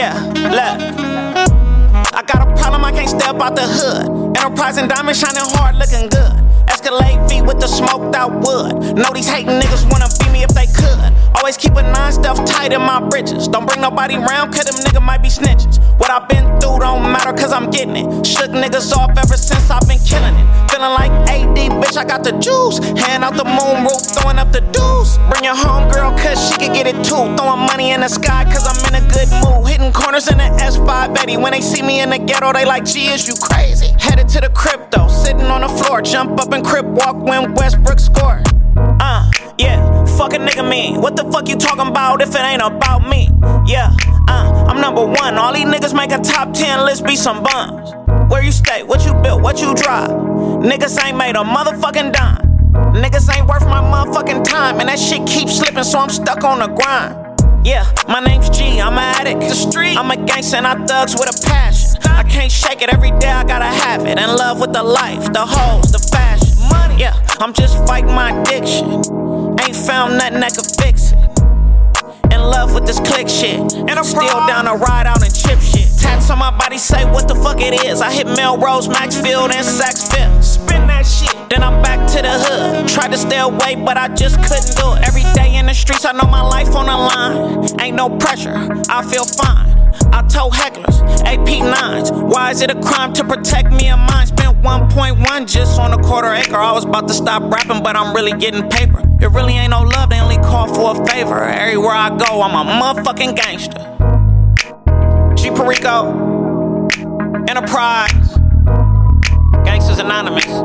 Yeah, look. I got a problem, I can't step out the hood. Enterprise and diamond shining hard, looking good. Escalade feet with the smoked out wood. Know these hating niggas wanna be me if they could. Always keep a nine stuff tight in my britches. Don't bring nobody round, cause them niggas might be snitches. What I've been through don't matter, cause I'm getting it. Shook niggas off ever since I've been killing it. Feeling like AD, bitch, I got the juice. Hand out the moon roof, throwing up the deuce. Bring your home girl, cause she can get it too. Throwing money in the sky, cause I'm in a good mood. Hitting in the S580. When they see me in the ghetto, they like, gee, is you crazy? Headed to the crypto, sitting on the floor. Jump up and crip walk when Westbrook score. Uh, yeah, fuck a nigga mean. What the fuck you talking about if it ain't about me? Yeah, uh, I'm number one. All these niggas make a top 10 list, be some bums. Where you stay, what you built, what you drive. Niggas ain't made a motherfucking dime. Niggas ain't worth my motherfucking time, and that shit keeps slipping, so I'm stuck on the grind. Yeah, my name's G, I'm an addict. The street, I'm a gangster and I thugs with a passion. I can't shake it every day, I gotta have it. In love with the life, the hoes, the fashion. Money, yeah, I'm just fighting my addiction. Ain't found nothing that could fix it. In love with this click shit. And I'm still down to ride out and chip shit. Tats on my body say what the fuck it is. I hit Melrose, Maxfield, and Saks Fifth. Spin that shit. Then I'm back to the hood. Tried to stay away, but I just couldn't do it. Every day the streets, I know my life on the line. Ain't no pressure, I feel fine. I told hecklers, AP9s. Why is it a crime to protect me and mine? Spent 1.1 just on a quarter acre. I was about to stop rapping, but I'm really getting paper. It really ain't no love, they only call for a favor. Everywhere I go, I'm a motherfucking gangster. G Perico, Enterprise, Gangsters Anonymous.